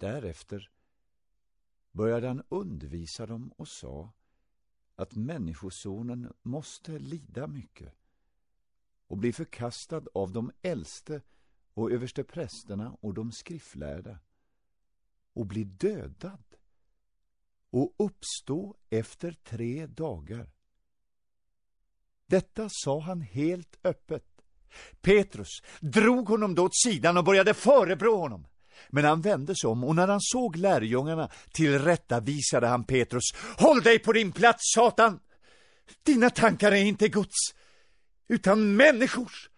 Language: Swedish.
Därefter började han undervisa dem och sa att Människosonen måste lida mycket och bli förkastad av de äldste och översteprästerna och de skriftlärda och bli dödad och uppstå efter tre dagar. Detta sa han helt öppet. Petrus drog honom då åt sidan och började förebrå honom. Men han vände sig om och när han såg lärjungarna tillrättavisade han Petrus. Håll dig på din plats, Satan! Dina tankar är inte Guds, utan människors.